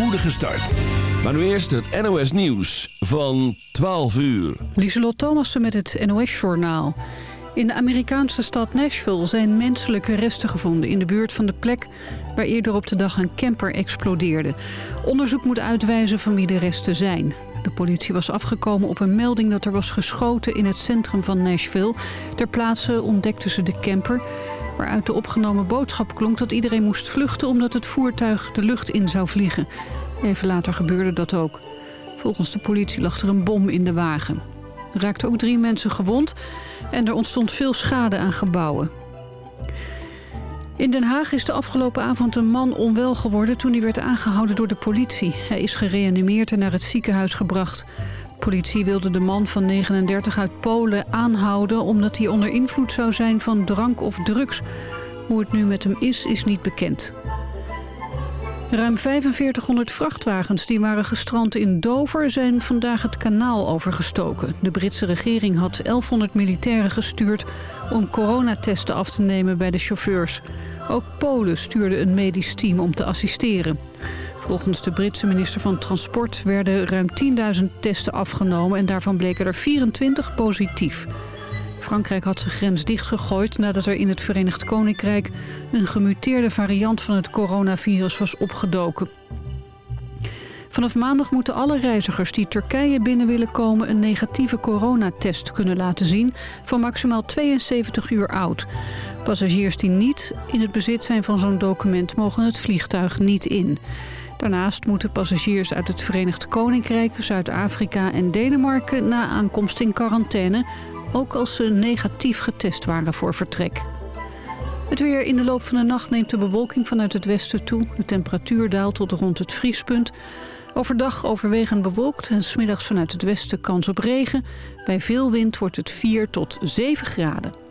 spoedige start. Maar nu eerst het NOS Nieuws van 12 uur. Lieselot Thomassen met het NOS-journaal. In de Amerikaanse stad Nashville zijn menselijke resten gevonden... in de buurt van de plek waar eerder op de dag een camper explodeerde. Onderzoek moet uitwijzen van wie de resten zijn. De politie was afgekomen op een melding dat er was geschoten in het centrum van Nashville. Ter plaatse ontdekten ze de camper waaruit de opgenomen boodschap klonk dat iedereen moest vluchten... omdat het voertuig de lucht in zou vliegen. Even later gebeurde dat ook. Volgens de politie lag er een bom in de wagen. Er raakten ook drie mensen gewond en er ontstond veel schade aan gebouwen. In Den Haag is de afgelopen avond een man onwel geworden... toen hij werd aangehouden door de politie. Hij is gereanimeerd en naar het ziekenhuis gebracht. Politie wilde de man van 39 uit Polen aanhouden... omdat hij onder invloed zou zijn van drank of drugs. Hoe het nu met hem is, is niet bekend. Ruim 4500 vrachtwagens die waren gestrand in Dover zijn vandaag het kanaal overgestoken. De Britse regering had 1100 militairen gestuurd om coronatesten af te nemen bij de chauffeurs. Ook Polen stuurde een medisch team om te assisteren. Volgens de Britse minister van Transport werden ruim 10.000 testen afgenomen... en daarvan bleken er 24 positief. Frankrijk had zijn grens dichtgegooid nadat er in het Verenigd Koninkrijk... een gemuteerde variant van het coronavirus was opgedoken. Vanaf maandag moeten alle reizigers die Turkije binnen willen komen... een negatieve coronatest kunnen laten zien van maximaal 72 uur oud. Passagiers die niet in het bezit zijn van zo'n document... mogen het vliegtuig niet in. Daarnaast moeten passagiers uit het Verenigd Koninkrijk, Zuid-Afrika en Denemarken... na aankomst in quarantaine ook als ze negatief getest waren voor vertrek. Het weer in de loop van de nacht neemt de bewolking vanuit het westen toe. De temperatuur daalt tot rond het vriespunt. Overdag overwegend bewolkt en smiddags vanuit het westen kans op regen. Bij veel wind wordt het 4 tot 7 graden.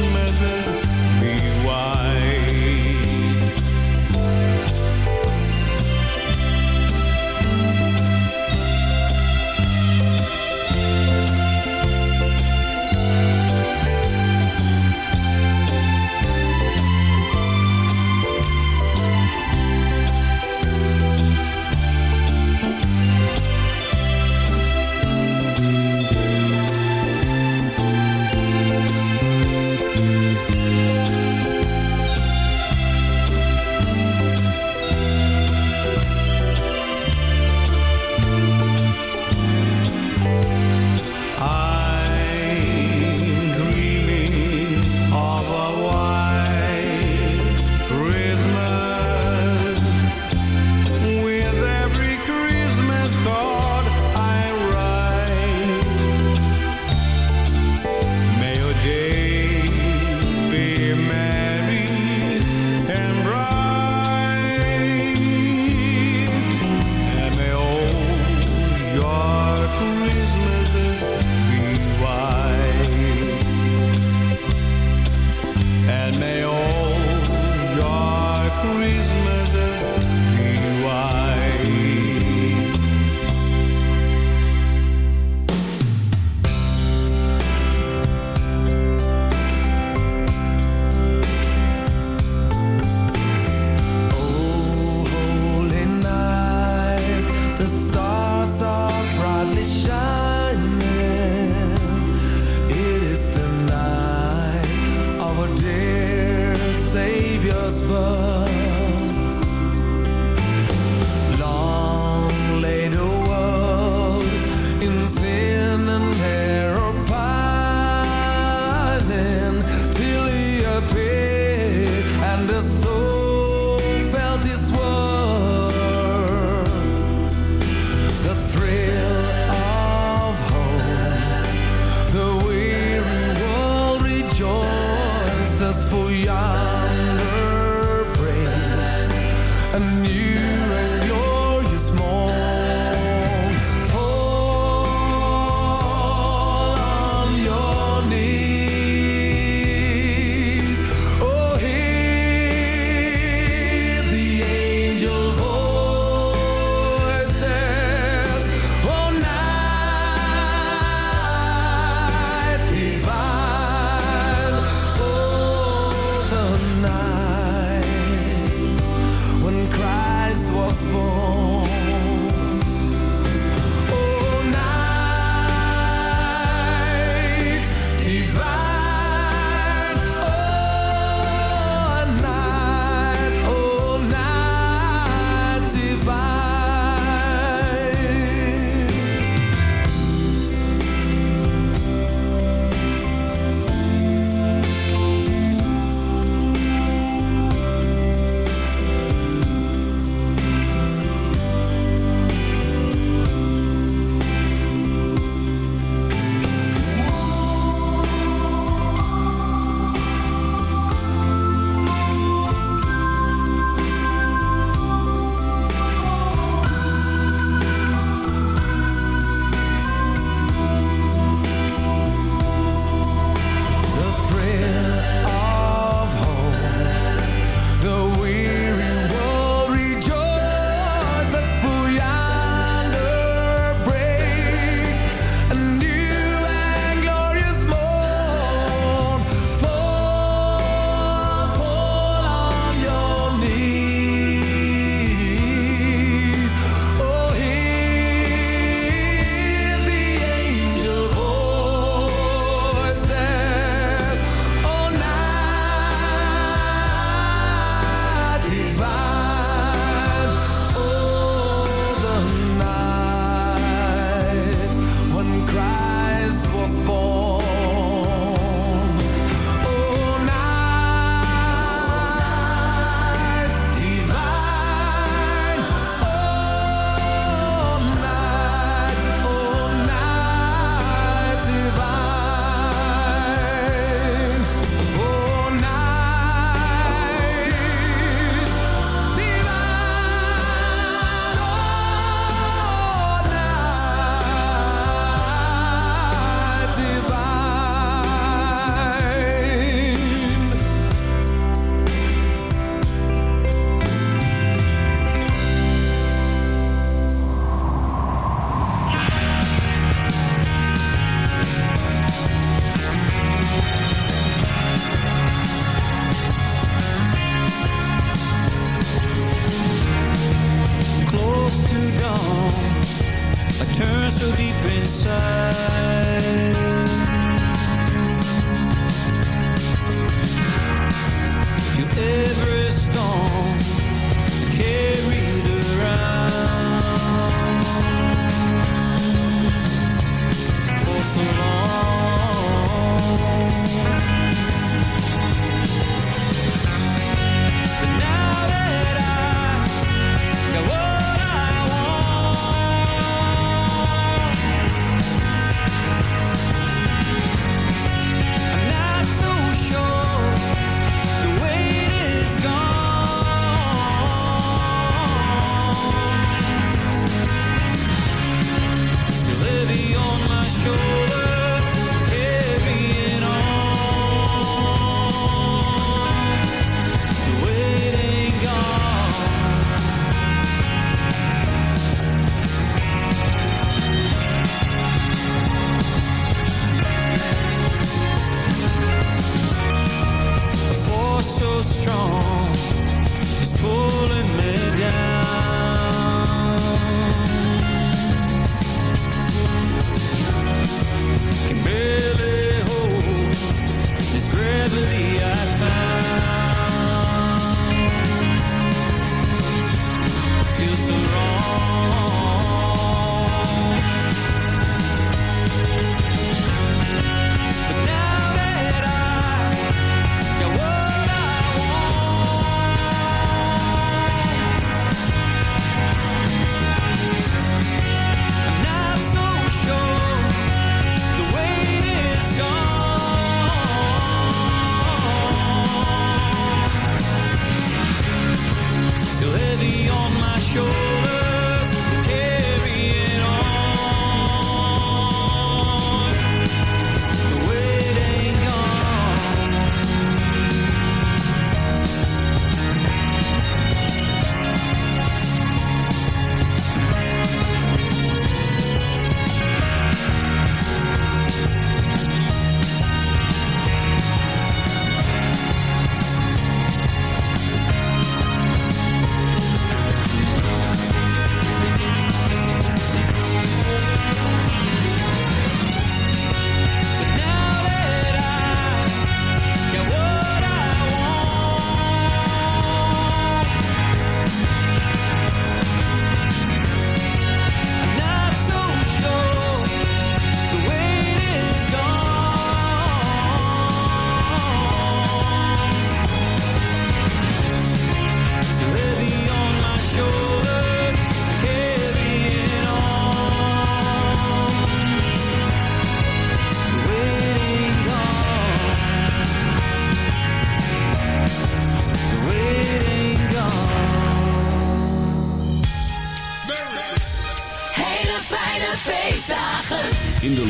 mother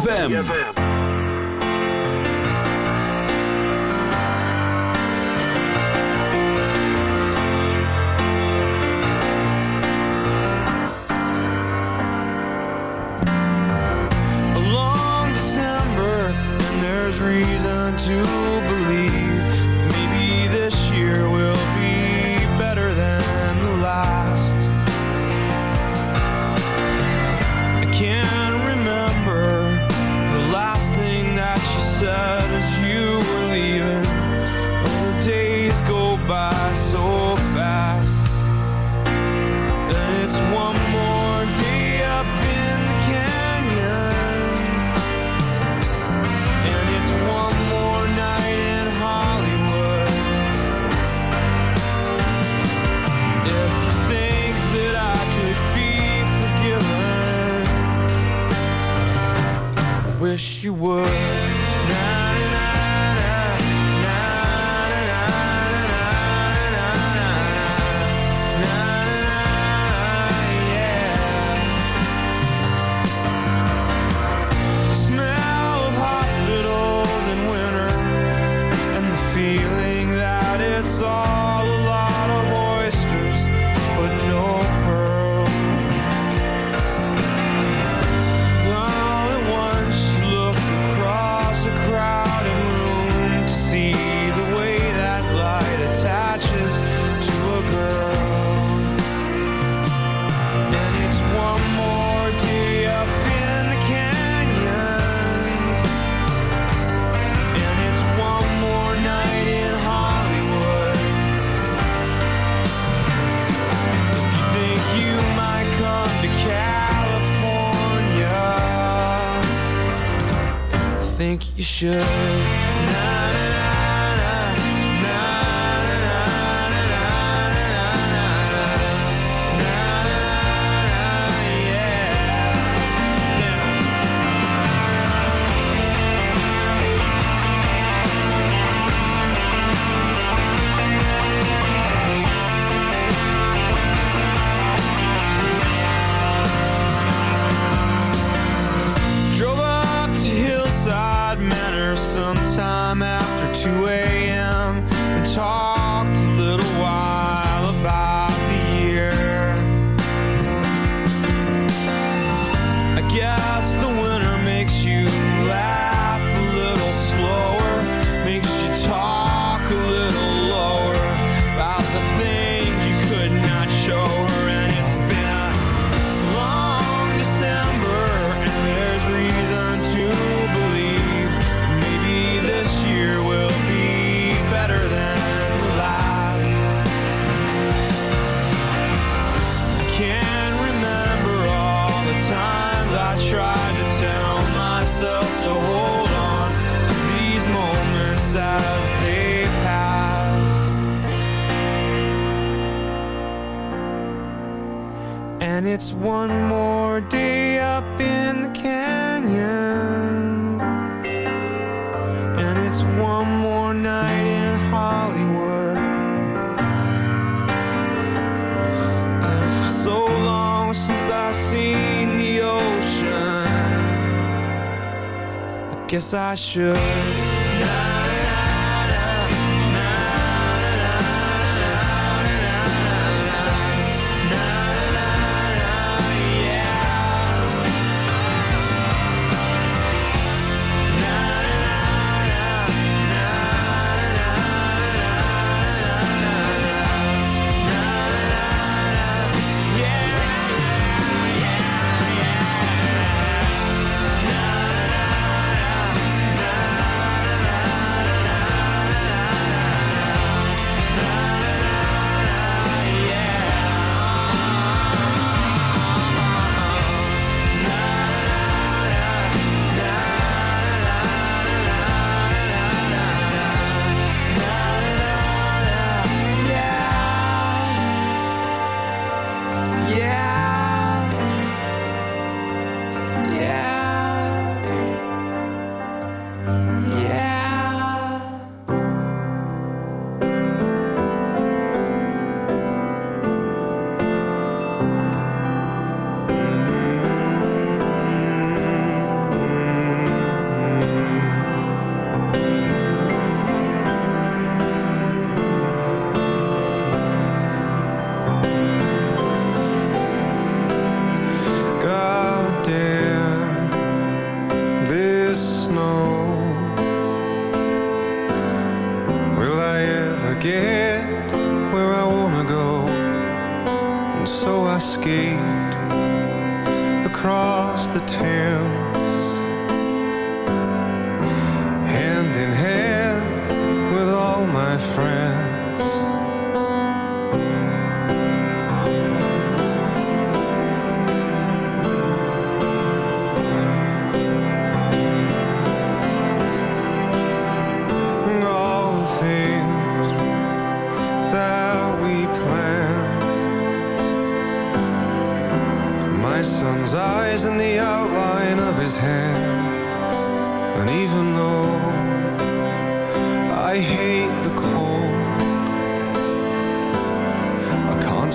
ZFM. I should.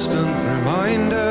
Constant reminder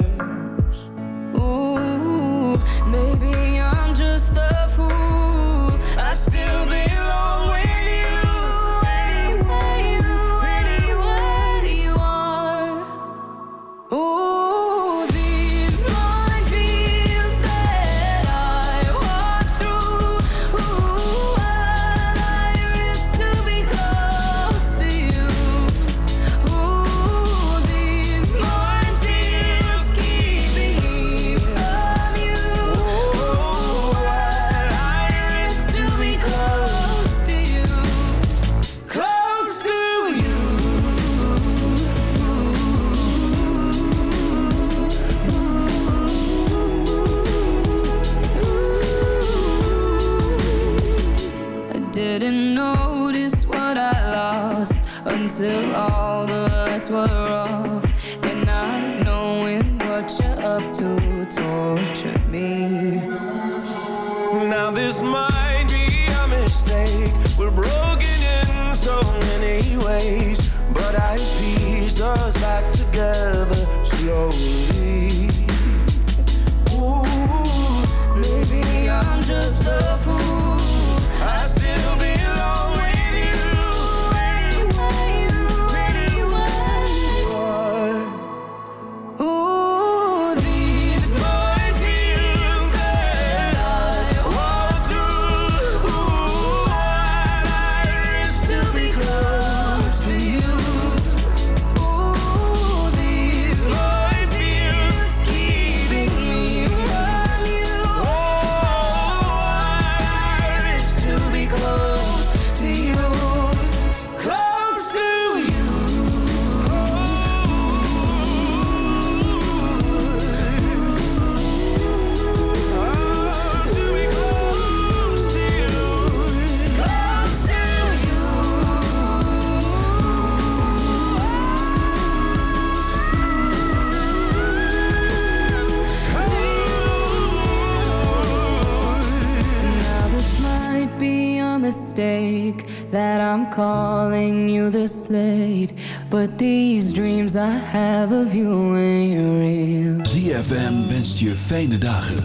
mistake that I'm calling you this late. But these dreams I have of you ain't real. ZFM wenst je fijne dagen.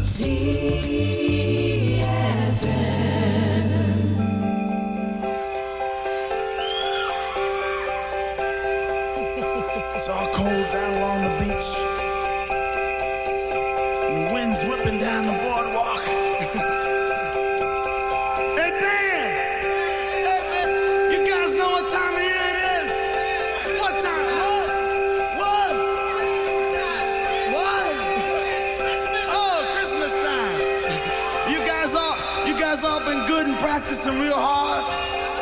It's all cold down along the rehearsing real hard.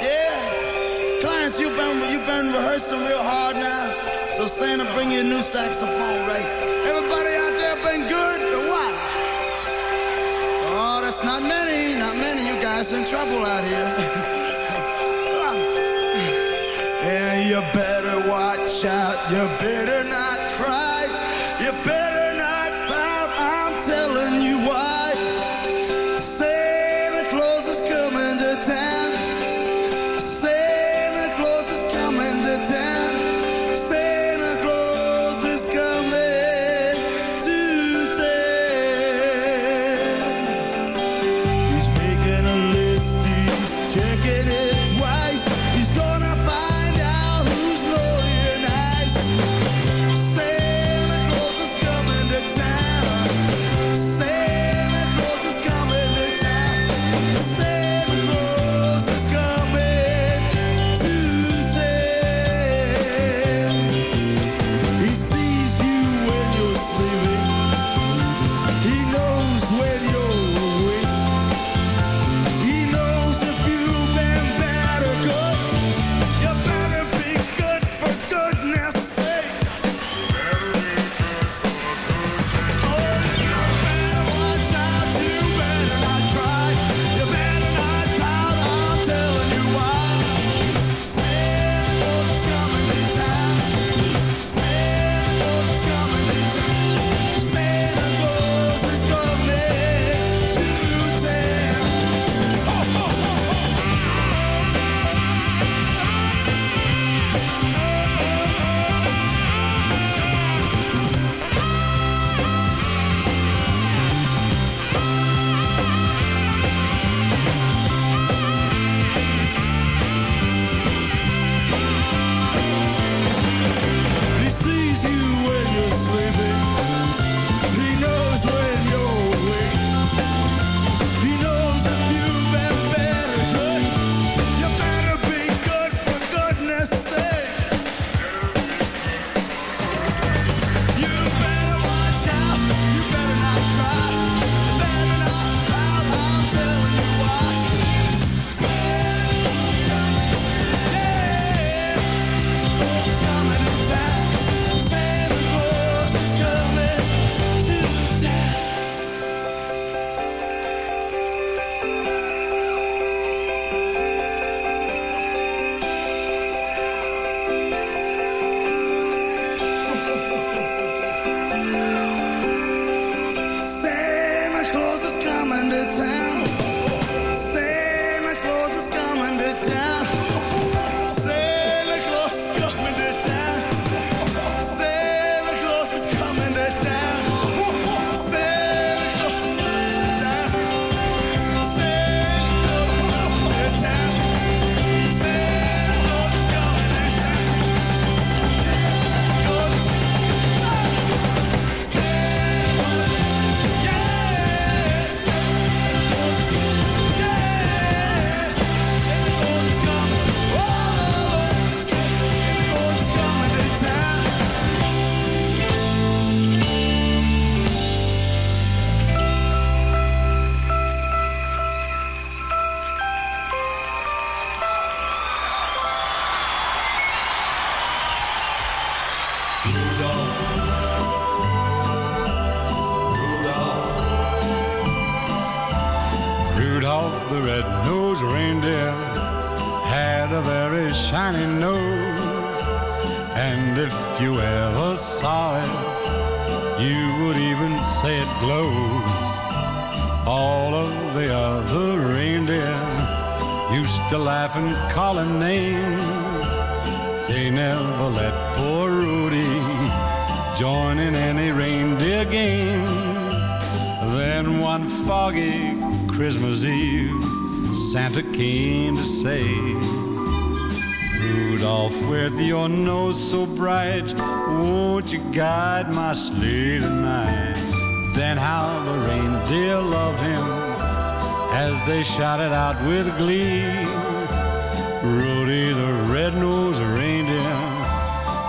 Yeah. Clients, you've been, you've been rehearsing real hard now. So Santa, bring your new saxophone, right? Everybody out there been good or what? Oh, that's not many, not many. You guys in trouble out here. and you better watch out, you better not.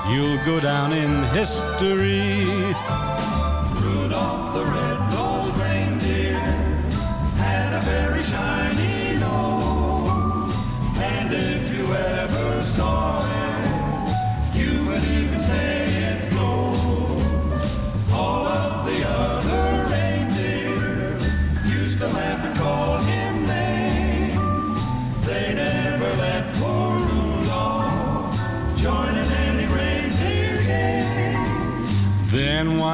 You'll go down in history.